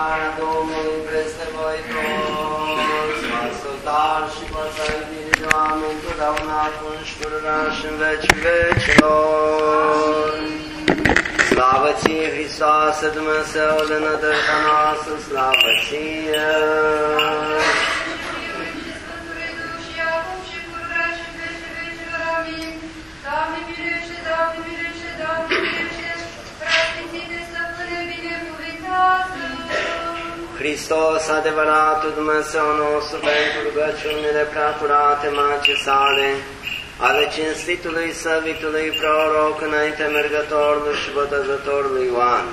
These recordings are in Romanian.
lucrarea Domnului peste voi toți, vă ascultar și vă să iubire de oameni totdeauna acum și pururea și în veci vecilor. Slavă ție, Hristoase, Dumnezeule, nădejda noastră, slavă ție! Doamne, miluiește, Doamne, miluiește, Doamne, miluiește, Hristos, adevăratul Dumnezeu nostru, pentru rugăciunile preacurate Magii sale, ale cinstitului săvitului proroc înainte mergătorului și botezătorului Ioan,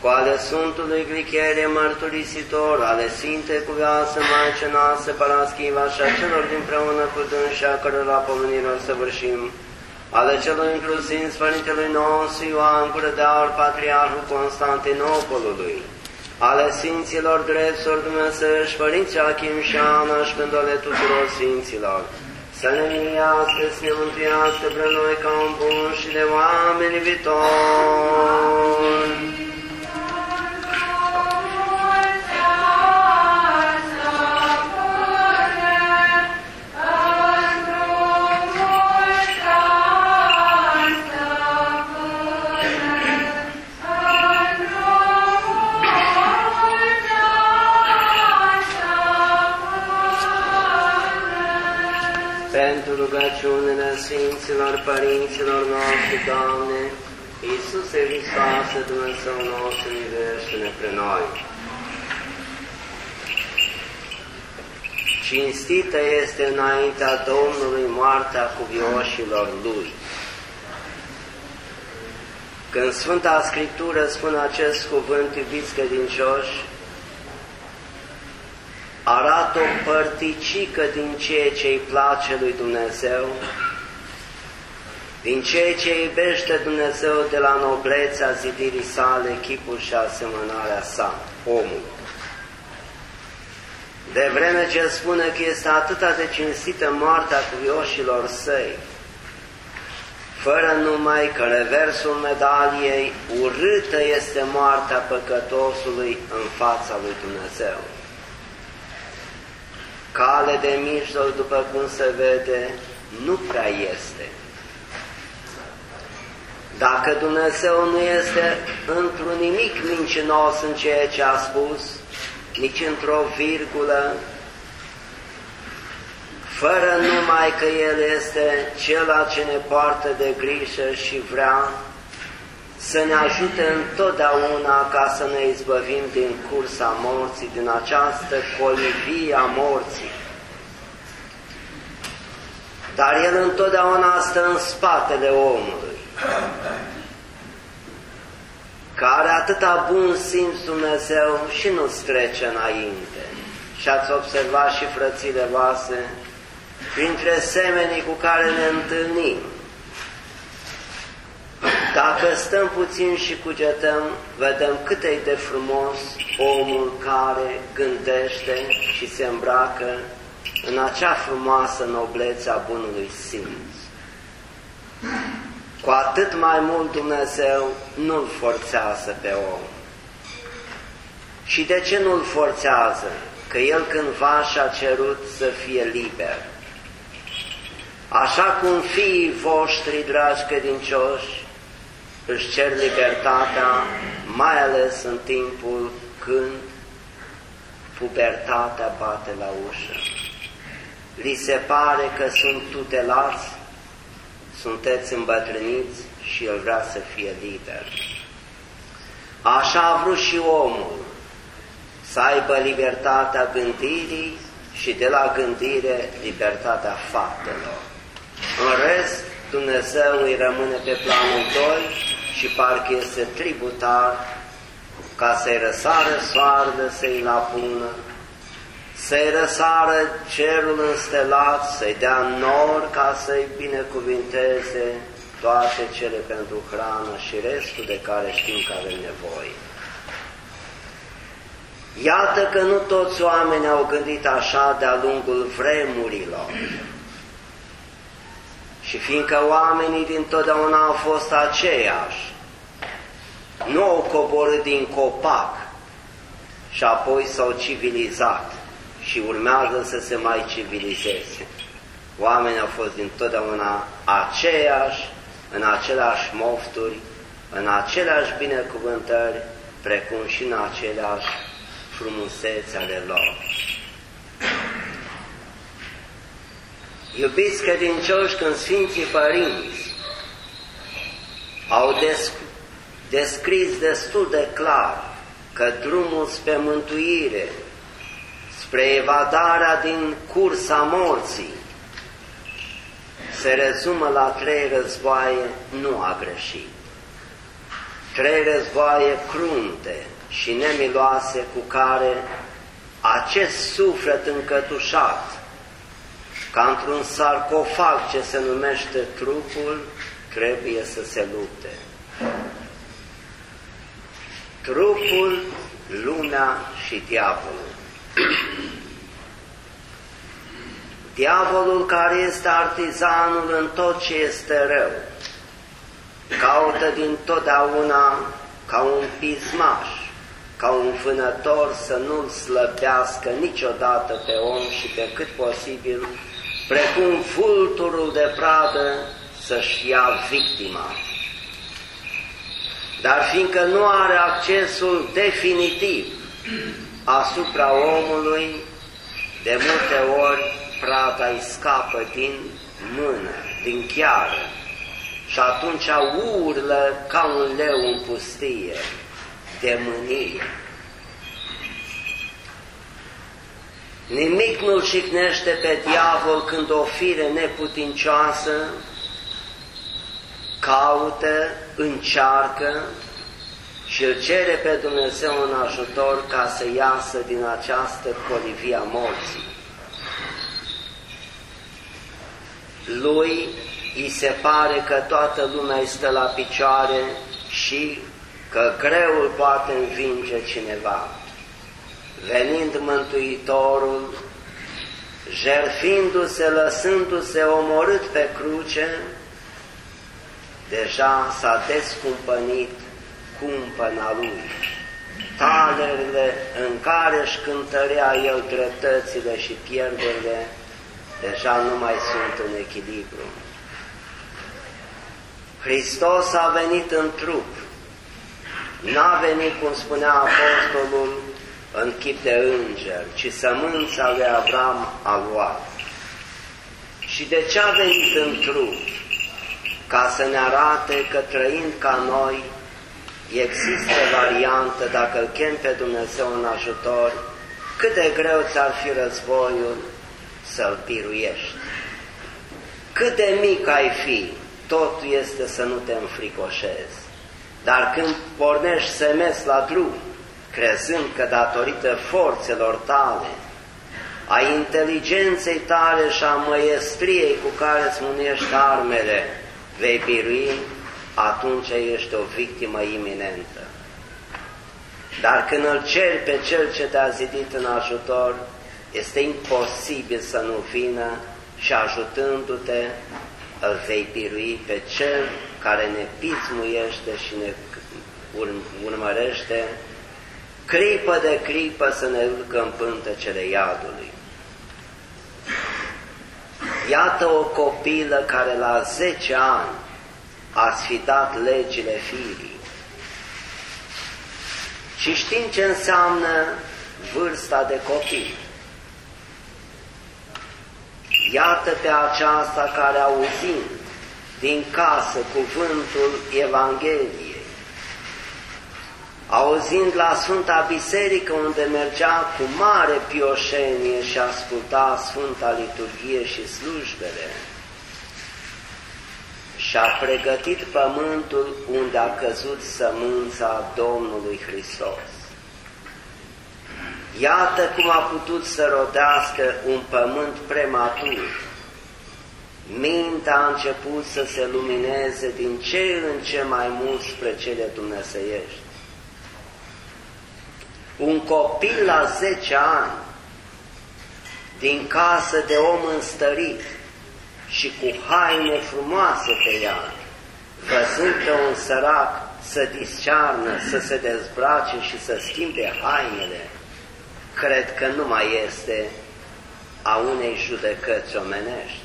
cu ale Sfântului Gricherie mărturisitor, ale Sfinte Cuvioase Maice noastre Paraschiva și a celor dinpreună cu dânsi a cărora pomenilor săvârșim, ale celor inclusiv Părintelui nostru Ioan Gură de Aur, Patriarhul Constantinopolului, ale Sfinților Drepturi Dumnezești, Părinții Achim și Ana și ale tuturor Sfinților, să ne milească, să ne mântuiască pre noi ca un bun și de oameni viitori. Rugăciunile Sfinților Părinților noștri, Doamne, Iisuse Hristoase, Dumnezeu nostru, iubește-ne pre noi. Cinstită este înaintea Domnului moartea cuvioșilor Lui. Când Sfânta Scriptură spune acest cuvânt, iubiți credincioși, arată o părticică din ceea ce îi place lui Dumnezeu, din ceea ce iubește Dumnezeu de la noblețea zidirii sale, chipul și asemănarea sa, omul. De vreme ce spune că este atâta de cinstită moartea cuvioșilor săi, fără numai că reversul medaliei urâtă este moartea păcătosului în fața lui Dumnezeu cale de mijloc, după cum se vede, nu prea este. Dacă Dumnezeu nu este într-un nimic mincinos în ceea ce a spus, nici într-o virgulă, fără numai că El este Cel ce ne poartă de grijă și vrea să ne ajute întotdeauna ca să ne izbăvim din cursa morții, din această colivie a morții. Dar El întotdeauna stă în spatele omului, care atâta bun simț Dumnezeu și nu-ți trece înainte. Și ați observat și frățile voastre, printre semenii cu care ne întâlnim, dacă stăm puțin și cugetăm, vedem cât e de frumos omul care gândește și se îmbracă în acea frumoasă noblețe a bunului simț. Cu atât mai mult Dumnezeu nu-l forțează pe om. Și de ce nu-l forțează? Că el cândva și-a cerut să fie liber. Așa cum fiii voștri, dragi credincioși, își cer libertatea, mai ales în timpul când pubertatea bate la ușă. Li se pare că sunt tutelați, sunteți îmbătrâniți și el vrea să fie liber. Așa a vrut și omul, să aibă libertatea gândirii și de la gândire libertatea faptelor. În rest, Dumnezeu îi rămâne pe planul 2 și parcă este tributar ca să-i răsară soarele, să-i pună, să-i răsară cerul înstelat, să-i dea nor ca să-i binecuvinteze toate cele pentru hrană și restul de care știm că avem nevoie. Iată că nu toți oamenii au gândit așa de-a lungul vremurilor. Și fiindcă oamenii din totdeauna au fost aceiași, nu au coborât din copac, și apoi s-au civilizat și urmează să se mai civilizeze. Oamenii au fost dintotdeauna aceiași, în aceleași mofturi, în aceleași binecuvântări, precum și în aceleași frumusețe ale lor. Iubiți credincioși, când Sfinții Părinți au descris destul de clar că drumul spre mântuire, spre evadarea din cursa morții, se rezumă la trei războaie, nu a greșit. Trei războaie crunte și nemiloase cu care acest suflet încătușat, ca într-un sarcofag ce se numește trupul, trebuie să se lupte. Trupul, lumea și diavolul. Diavolul care este artizanul în tot ce este rău, caută din totdeauna ca un pismaș, ca un vânător să nu-l slăbească niciodată pe om și pe cât posibil, precum fulturul de pradă să-și ia victima. Dar fiindcă nu are accesul definitiv asupra omului, de multe ori prada îi scapă din mână, din chiară, și atunci urlă ca un leu în pustie, de mânie. Nimic nu-l șicnește pe diavol când o fire neputincioasă caută, încearcă și îl cere pe Dumnezeu un ajutor ca să iasă din această colivie a morții. Lui îi se pare că toată lumea este la picioare și că greul poate învinge cineva. Venind Mântuitorul, jerfindu-se, lăsându-se omorât pe cruce, deja s-a descumpănit cumpăna lui. Talerele în care își cântărea el dreptățile și pierderile, deja nu mai sunt în echilibru. Hristos a venit în trup, n-a venit, cum spunea Apostolul, în chip de înger, ci sămânța lui Avram a luat. Și de ce a venit în trup? Ca să ne arate că trăind ca noi, există variantă, dacă îl chem pe Dumnezeu în ajutor, cât de greu ți-ar fi războiul să-l piruiești. Cât de mic ai fi, tot este să nu te înfricoșezi. Dar când pornești să mergi la drum, crezând că datorită forțelor tale, a inteligenței tale și a măiestriei cu care îți munești armele, vei birui, atunci ești o victimă iminentă. Dar când îl ceri pe cel ce te-a zidit în ajutor, este imposibil să nu vină și ajutându-te, îl vei birui pe cel care ne pismuiește și ne urmărește clipă de clipă să ne ducă în pântecele iadului. Iată o copilă care la 10 ani ați fi dat legile firii. Și știm ce înseamnă vârsta de copil. Iată pe aceasta care auzind din casă cuvântul Evangheliei, auzind la Sfânta Biserică unde mergea cu mare pioșenie și asculta Sfânta Liturghie și slujbele, și-a pregătit pământul unde a căzut sămânța Domnului Hristos. Iată cum a putut să rodească un pământ prematur. Mintea a început să se lumineze din ce în ce mai mult spre cele dumnezeiești. Un copil la 10 ani, din casă de om înstărit și cu haine frumoase pe ea, văzând pe un sărac să discearnă, să se dezbrace și să schimbe hainele, cred că nu mai este a unei judecăți omenești.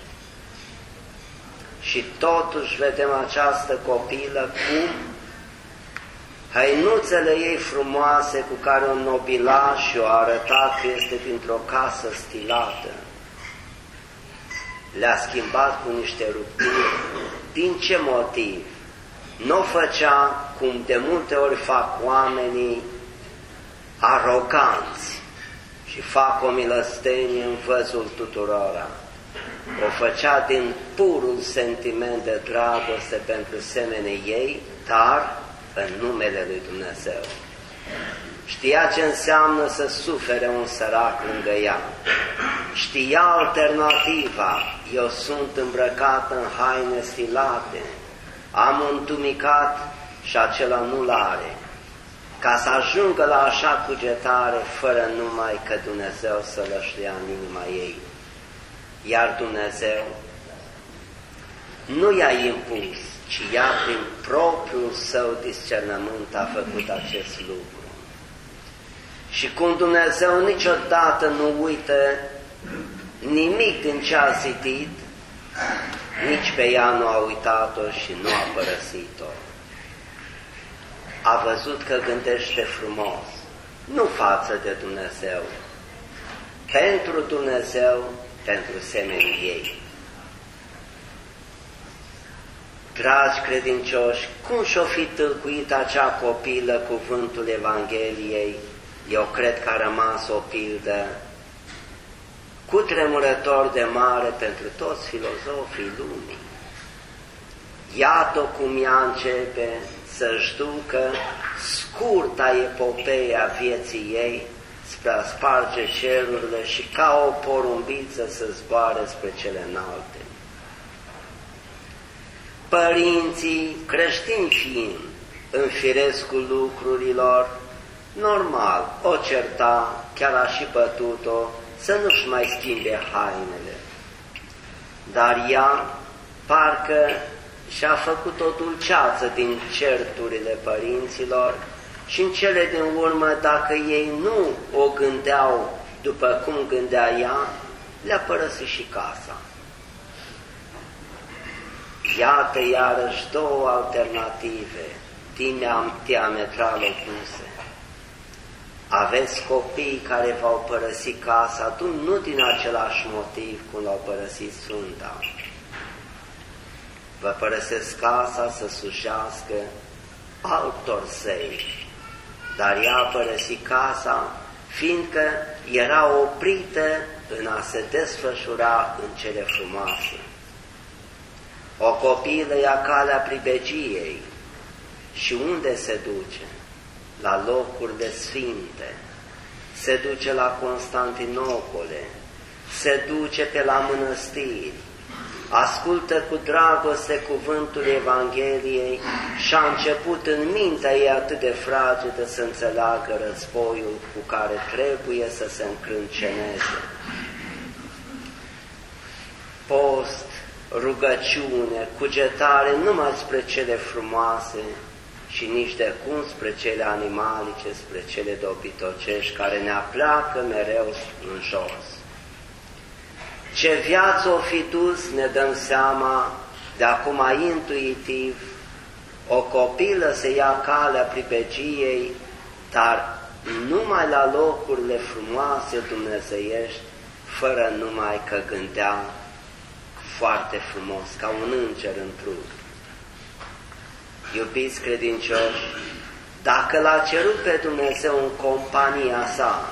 Și totuși vedem această copilă cum hainuțele ei frumoase cu care o nobilaș și o arătat că este dintr-o casă stilată, le-a schimbat cu niște rupturi. Din ce motiv? Nu o făcea cum de multe ori fac oamenii aroganți și fac o milăstenie în văzul tuturora. O făcea din purul sentiment de dragoste pentru semenii ei, dar în numele lui Dumnezeu. Știa ce înseamnă să sufere un sărac lângă ea. Știa alternativa. Eu sunt îmbrăcat în haine stilate. Am un tumicat și acela nu-l are. Ca să ajungă la așa cugetare, fără numai că Dumnezeu să lășlea în inima ei. Iar Dumnezeu nu i-a impus, ci ea prin propriul său discernământ a făcut acest lucru. Și cum Dumnezeu niciodată nu uită nimic din ce a zidit, nici pe ea nu a uitat-o și nu a părăsit-o. A văzut că gândește frumos, nu față de Dumnezeu, pentru Dumnezeu, pentru semenii ei. Dragi credincioși, cum și-o fi tâlcuit acea copilă cuvântul Evangheliei eu cred că a rămas o pildă cu tremurător de mare pentru toți filozofii lumii. Iată cum ea începe să-și ducă scurta epopeea vieții ei spre a sparge cerurile și ca o porumbiță să zboare spre cele înalte. Părinții creștini fiind în firescul lucrurilor, normal, o certa, chiar a și bătut-o, să nu-și mai schimbe hainele. Dar ea parcă și-a făcut o dulceață din certurile părinților și în cele din urmă, dacă ei nu o gândeau după cum gândea ea, le-a părăsit și casa. Iată iarăși două alternative, diametral opuse. Aveți copii care v-au părăsit casa, tu nu din același motiv cum l-au părăsit Sfânta. Vă părăsesc casa să sușească altor săi, dar ea a părăsit casa fiindcă era oprită în a se desfășura în cele frumoase. O copilă ia calea pribegiei și unde se duce? la locuri de sfinte, se duce la Constantinopole, se duce pe la mănăstiri, ascultă cu dragoste cuvântul Evangheliei și a început în mintea ei atât de fragedă să înțeleagă războiul cu care trebuie să se încrânceneze. Post, rugăciune, cugetare numai spre cele frumoase, și nici de cum spre cele animalice, spre cele dobitocești, care ne apleacă mereu în jos. Ce viață o fi dus, ne dăm seama, de acum intuitiv, o copilă se ia calea pripegiei, dar numai la locurile frumoase dumnezeiești, fără numai că gândea foarte frumos, ca un înger în trup. Iubiți credincioși, dacă l-a cerut pe Dumnezeu în compania sa,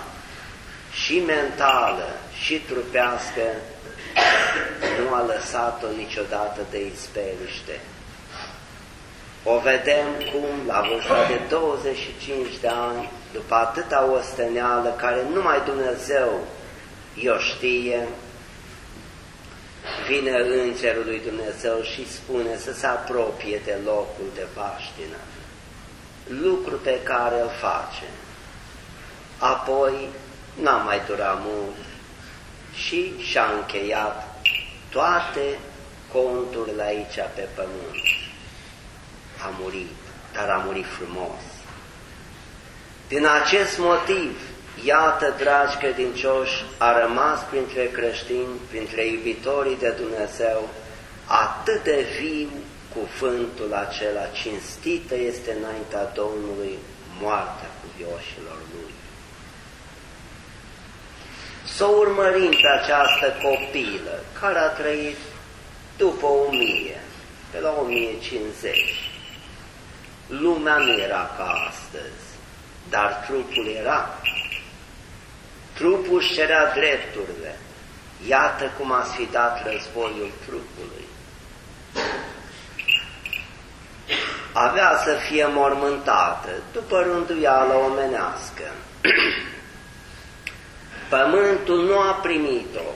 și mentală, și trupească, nu a lăsat-o niciodată de izbeliște. O vedem cum, la vârsta de 25 de ani, după atâta osteneală, care numai Dumnezeu i-o știe, vine Îngerul lui Dumnezeu și spune să se apropie de locul de paștină, lucru pe care îl face. Apoi n-a mai durat mult și și-a încheiat toate conturile aici pe pământ. A murit, dar a murit frumos. Din acest motiv, Iată, dragi credincioși, a rămas printre creștini, printre iubitorii de Dumnezeu, atât de viu cuvântul acela, cinstită este înaintea Domnului moartea cuvioșilor lui. Să urmărim pe această copilă care a trăit după o mie, pe la 1050. Lumea nu era ca astăzi, dar trupul era. Trupul își cerea drepturile. Iată cum a sfidat războiul trupului. Avea să fie mormântată după rânduială omenească. Pământul nu a primit-o,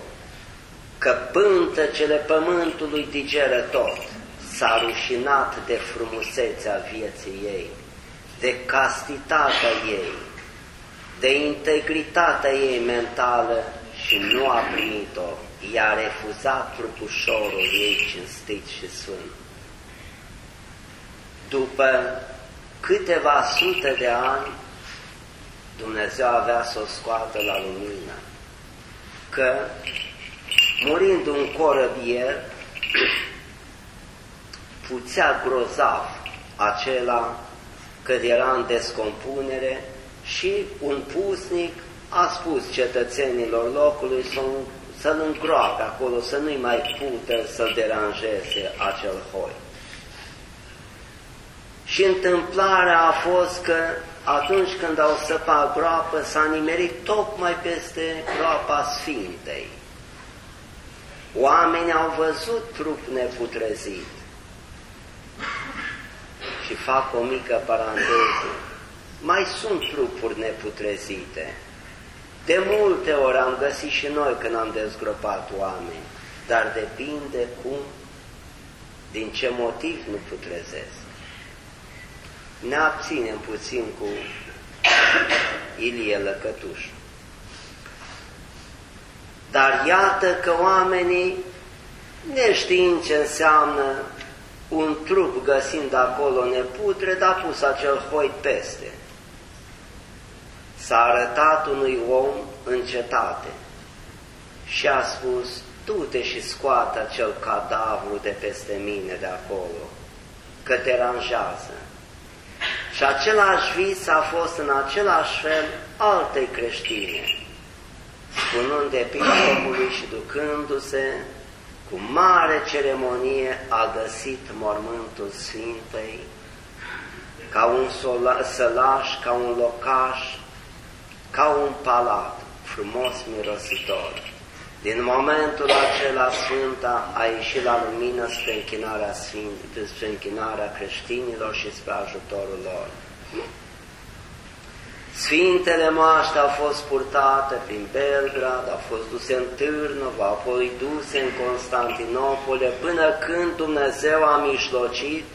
că pântăcele pământului digeră tot, s-a rușinat de frumusețea vieții ei, de castitatea ei, de integritatea ei mentală și nu a primit-o, i-a refuzat trupușorul ei cinstit și sfânt. După câteva sute de ani, Dumnezeu avea să o scoată la lumină, că murind un corăbier, puțea grozav acela că era în descompunere și un pusnic a spus cetățenilor locului să, să-l îngroape acolo, să nu-i mai pută să-l deranjeze acel hoi. Și întâmplarea a fost că atunci când au săpat groapă, s-a nimerit tocmai peste groapa Sfintei. Oamenii au văzut trup neputrezit. Și fac o mică paranteză. Mai sunt trupuri neputrezite. De multe ori am găsit și noi când am dezgropat oameni, dar depinde cum, din ce motiv nu putrezesc. Ne abținem puțin cu Ilie Lăcătuș. Dar iată că oamenii, neștiind ce înseamnă un trup găsind acolo neputre, dar pus acel hoi peste. S-a arătat unui om în cetate și a spus, du-te și scoate acel cadavru de peste mine de acolo, că te ranjează. Și același vis a fost în același fel altei creștine, spunând episcopului și ducându-se cu mare ceremonie a găsit mormântul Sfintei, ca un sălaș, ca un locaș, ca un palat frumos mirositor. Din momentul acela Sfânta a ieșit la lumină spre închinarea, Sfânt, spre închinarea creștinilor și spre ajutorul lor. Sfintele moaște au fost purtate prin Belgrad, au fost duse în Târnov, apoi duse în Constantinopole, până când Dumnezeu a mișlocit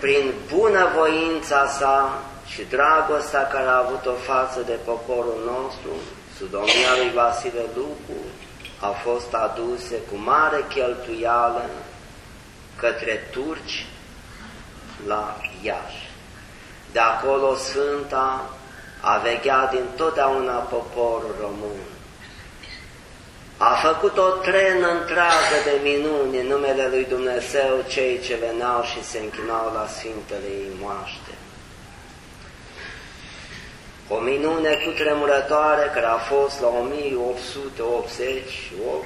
prin bunăvoința sa și dragostea care a avut-o față de poporul nostru, sub domnia lui Vasile Lucu, au fost aduse cu mare cheltuială către turci la Iași. De acolo Sfânta a vegheat din totdeauna poporul român. A făcut o trenă întreagă de minuni în numele lui Dumnezeu cei ce veneau și se închinau la Sfintele ei moaște. O minune cu tremurătoare care a fost la 1888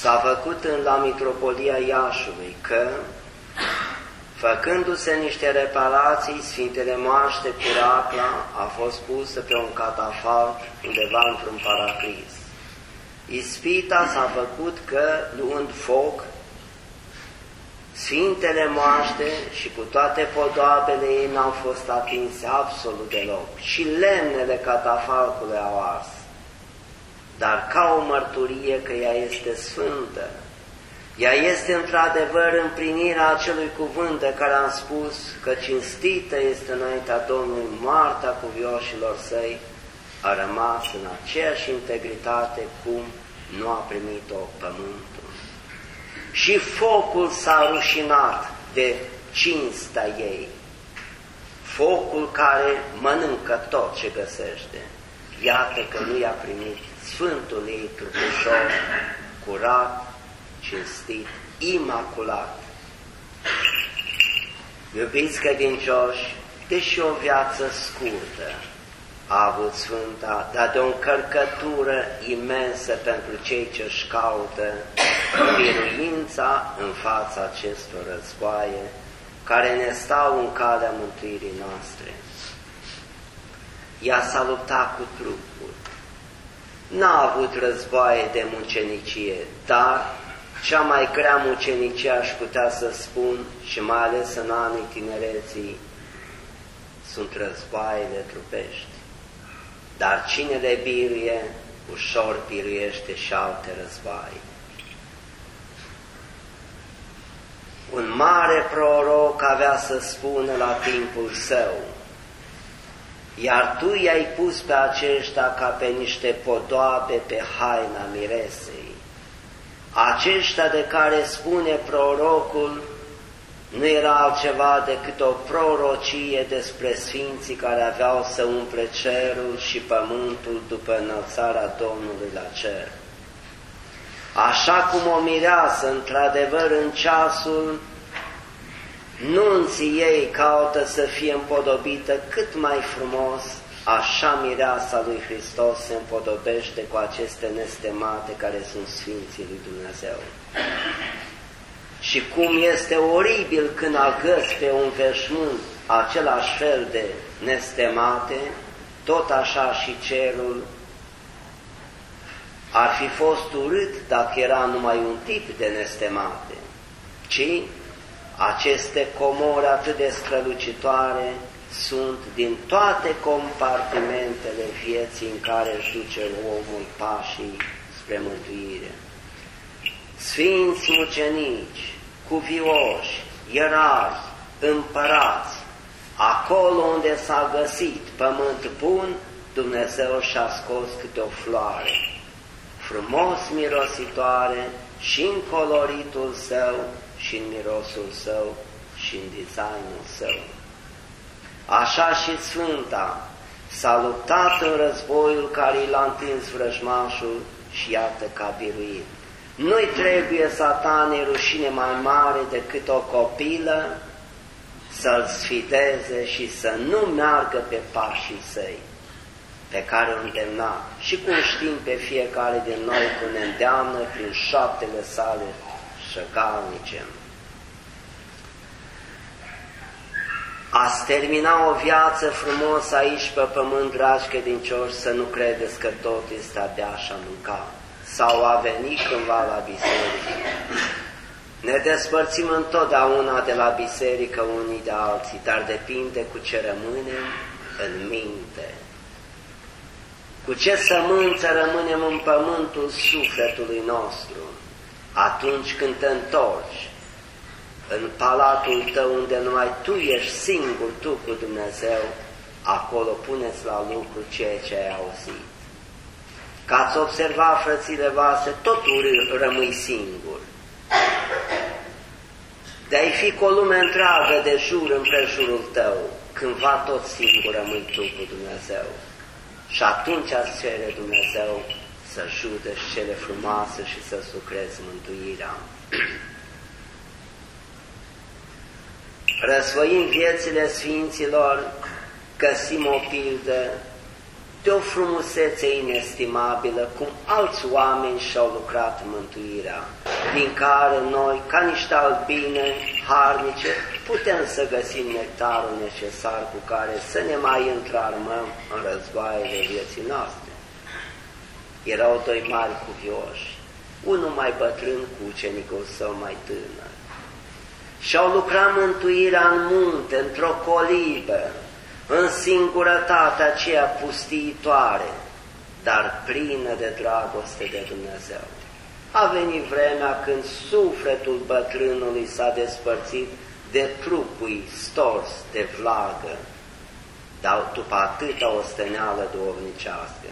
s-a făcut în la Mitropolia Iașului că Făcându-se niște reparații, Sfintele Moaște Piracla a fost pusă pe un catafalc undeva într-un paraclis. Ispita s-a făcut că, luând foc, Sfintele moaște și cu toate podoabele ei n-au fost atinse absolut deloc și lemnele catafalcului au ars. Dar ca o mărturie că ea este sfântă, ea este într-adevăr împlinirea acelui cuvânt de care am spus că cinstită este înaintea Domnului moartea cuvioșilor săi, a rămas în aceeași integritate cum nu a primit-o pământul. Și focul s-a rușinat de cinsta ei. focul care mănâncă tot ce găsește. Iată că nu i-a primit Sfântul ei trupușor, curat, cinstit, imaculat. Iubiți credincioși, deși o viață scurtă a avut Sfânta, dar de o încărcătură imensă pentru cei ce își caută biruința în fața acestor războaie care ne stau în calea mântuirii noastre. Ea s-a luptat cu trupul. N-a avut războaie de mucenicie, dar cea mai grea mucenicie aș putea să spun, și mai ales în anii tinereții, sunt războaiele trupești. Dar cine le biruie, ușor biruiește și alte războaie. Un mare proroc avea să spună la timpul său, iar tu i-ai pus pe aceștia ca pe niște podoabe pe haina miresei. Aceștia de care spune prorocul nu era altceva decât o prorocie despre sfinții care aveau să umple cerul și pământul după înălțarea Domnului la cer. Așa cum o mireasă, într-adevăr, în ceasul nunții ei caută să fie împodobită cât mai frumos, așa mireasa lui Hristos se împodobește cu aceste nestemate care sunt Sfinții lui Dumnezeu. Și cum este oribil când agăți pe un veșmânt același fel de nestemate, tot așa și cerul ar fi fost urât dacă era numai un tip de nestemate, ci aceste comori atât de strălucitoare sunt din toate compartimentele vieții în care își duce omul pașii spre mântuire. Sfinți mucenici, cuvioși, ierari, împărați, acolo unde s-a găsit pământ bun, Dumnezeu și-a scos câte o floare, frumos mirositoare și în coloritul său, și în mirosul său, și în designul său. Așa și Sfânta s-a luptat în războiul care l-a întins vrăjmașul și iată că a biruit. Nu-i trebuie satanei rușine mai mare decât o copilă să-l sfideze și să nu meargă pe pașii săi pe care o îndemna și cum știm pe fiecare din noi cum ne îndeamnă prin șaptele sale șăgalnice. Ați termina o viață frumos aici pe pământ, dragi credincioși, să nu credeți că tot este abia așa mâncat sau a venit cândva la biserică. Ne despărțim întotdeauna de la biserică unii de alții, dar depinde cu ce rămânem în minte. Cu ce sămânță rămânem în pământul sufletului nostru atunci când te întorci în palatul tău unde numai tu ești singur, tu cu Dumnezeu, acolo puneți la lucru ceea ce ai auzit. Ca ați observat, frățile voastre, totul rămâi singur. De-ai fi cu o lume întreagă de jur împrejurul tău, cândva tot singur rămâi tu cu Dumnezeu. Și atunci ați cere Dumnezeu să judești cele frumoase și să sucrezi mântuirea. Răsfăim viețile Sfinților, găsim o pildă de o frumusețe inestimabilă, cum alți oameni și-au lucrat mântuirea, din care noi, ca niște albine harnice, putem să găsim nectarul necesar cu care să ne mai întrarmăm în războaiele vieții noastre. Erau doi mari cuvioși, unul mai bătrân cu ucenicul său mai tânăr. Și-au lucrat mântuirea în munte, într-o colibă, în singurătatea aceea pustiitoare, dar plină de dragoste de Dumnezeu. A venit vremea când sufletul bătrânului s-a despărțit de trupul stors de vlagă, dar după atâta osteneală duovnicească.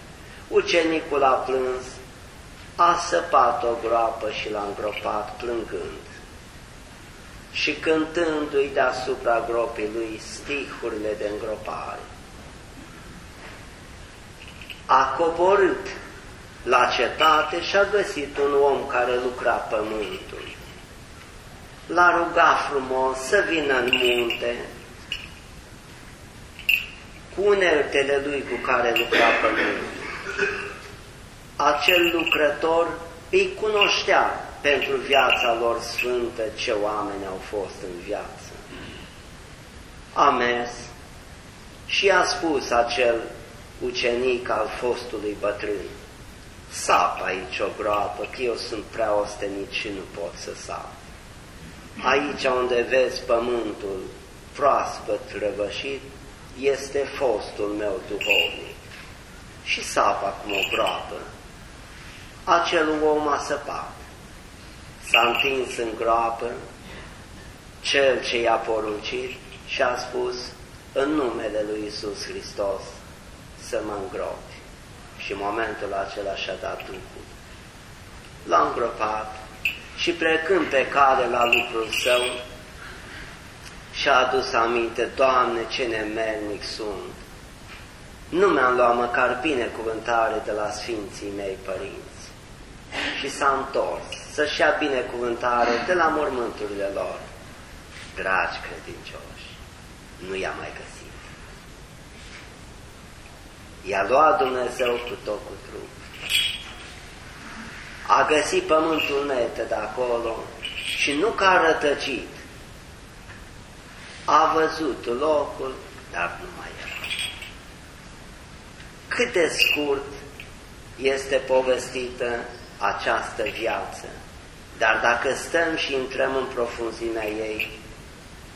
Ucenicul a plâns, a săpat o groapă și l-a îngropat plângând. Și cântându-i deasupra gropii lui stihurile de îngropare. A coborât la cetate și a găsit un om care lucra pământul. L-a rugat frumos să vină în munte cu uneltele lui cu care lucra pământul. Acel lucrător îi cunoștea pentru viața lor sfântă ce oameni au fost în viață. A mers și a spus acel ucenic al fostului bătrân, sap aici o groapă, că eu sunt prea ostenit și nu pot să sap. Aici unde vezi pământul proaspăt răvășit, este fostul meu duhovnic. Și sap acum o groapă. Acel om a săpat s-a întins în groapă, cel ce i-a poruncit și a spus în numele lui Isus Hristos să mă îngropi. Și în momentul acela și-a dat Duhul. L-a îngropat și plecând pe cale la lucrul său, și-a adus aminte, Doamne, ce nemernic sunt! Nu mi-am luat măcar binecuvântare de la Sfinții mei părinți. Și s-a întors să-și ia binecuvântare de la mormânturile lor. Dragi credincioși, nu i-a mai găsit. I-a luat Dumnezeu cu tot cu trup. A găsit pământul nete de acolo și nu că a rătăcit, a văzut locul, dar nu mai era. Cât de scurt este povestită această viață dar dacă stăm și intrăm în profunzimea ei,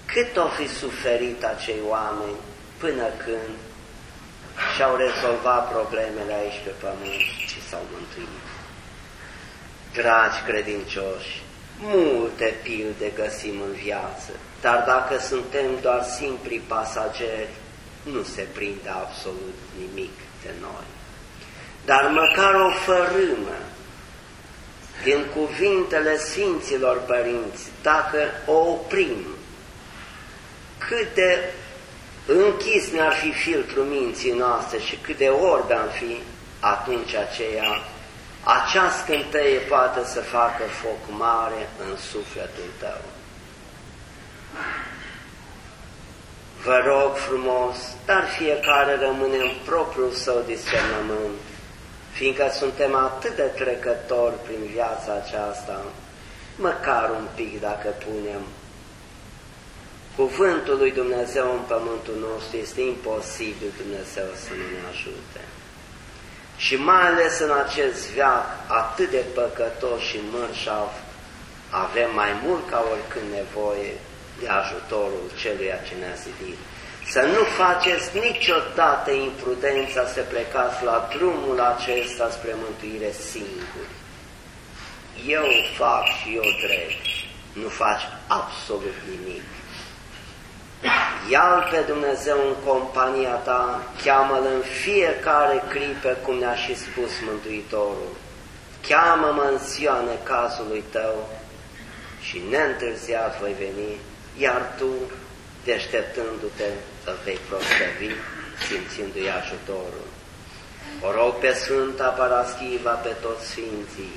cât o fi suferit acei oameni până când și-au rezolvat problemele aici pe pământ și s-au mântuit. Dragi credincioși, multe pilde găsim în viață, dar dacă suntem doar simpli pasageri, nu se prinde absolut nimic de noi. Dar măcar o fărâmă din cuvintele Sfinților Părinți, dacă o oprim, cât de închis ne-ar fi filtrul minții noastre și cât de orb am fi, atunci aceea, acea scânteie poate să facă foc mare în sufletul tău. Vă rog frumos, dar fiecare rămâne în propriul său discernământ, fiindcă suntem atât de trecători prin viața aceasta, măcar un pic dacă punem cuvântul lui Dumnezeu în pământul nostru, este imposibil Dumnezeu să nu ne ajute. Și mai ales în acest veac atât de păcătos și mărșav, avem mai mult ca oricând nevoie de ajutorul celuia ce ne-a zidit. Să nu faceți niciodată imprudența să plecați la drumul acesta spre mântuire singuri. Eu fac și eu drept. Nu faci absolut nimic. Ia-L pe Dumnezeu în compania ta, cheamă-L în fiecare clipă, cum ne-a și spus Mântuitorul. Cheamă-mă în ziua necazului tău și neîntârziat voi veni, iar tu, deșteptându-te, îl vei proslăvi, simțindu-i ajutorul. O rog pe Sfânta Paraschiva, pe toți Sfinții,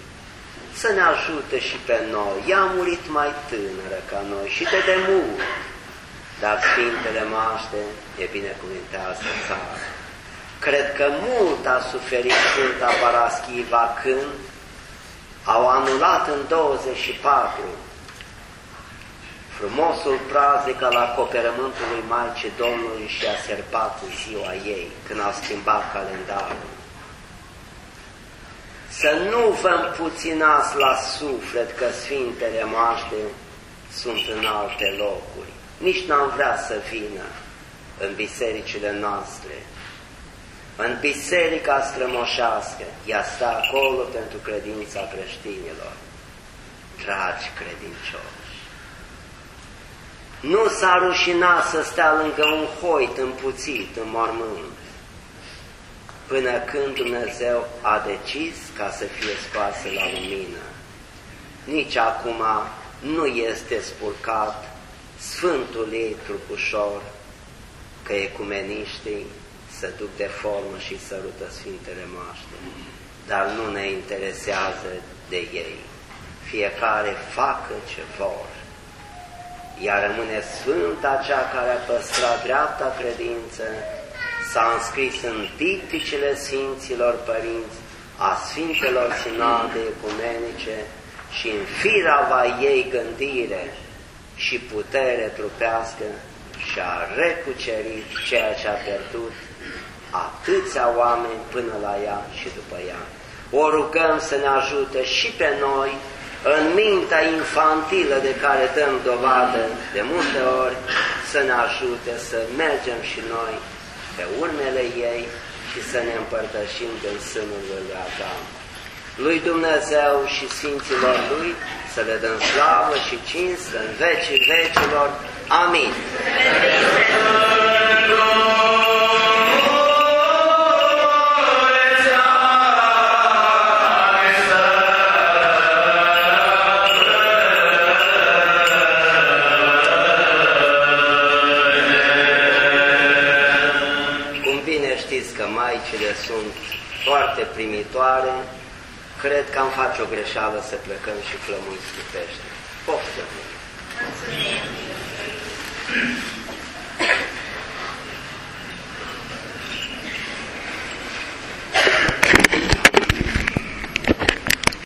să ne ajute și pe noi. Ea a murit mai tânără ca noi și de demult, dar Sfintele Maște e binecuvintează țară. Cred că mult a suferit Sfânta Paraschiva când au anulat în 24 frumosul praznic al acoperământului Maicii Domnului și a serpat ziua ei, când au schimbat calendarul. Să nu vă împuținați la suflet că Sfintele Moaște sunt în alte locuri. Nici n-am vrea să vină în bisericile noastre. În biserica strămoșească, ea stă acolo pentru credința creștinilor. Dragi credincioși, nu s-a rușinat să stea lângă un hoit împuțit în mormânt, până când Dumnezeu a decis ca să fie scoasă la lumină. Nici acum nu este spurcat Sfântul ei trupușor, că ecumeniștii să duc de formă și sărută Sfintele Maște, dar nu ne interesează de ei. Fiecare facă ce vor. Iar rămâne Sfânta cea care a păstrat dreapta credință, s-a înscris în dipticile Sfinților Părinți, a Sfintelor Sinade Ecumenice și în firava ei gândire și putere trupească și a recucerit ceea ce a pierdut atâția oameni până la ea și după ea. O rugăm să ne ajute și pe noi în mintea infantilă de care dăm dovadă de multe ori, să ne ajute să mergem și noi pe urmele ei și să ne împărtășim din sânul lui Adam. Lui Dumnezeu și Sfinților Lui să le dăm slavă și cinste în vecii vecilor. Amin. Maicile sunt foarte primitoare, cred că am face o greșeală să plecăm și flămâni scutește. Poftă! Mulțumim!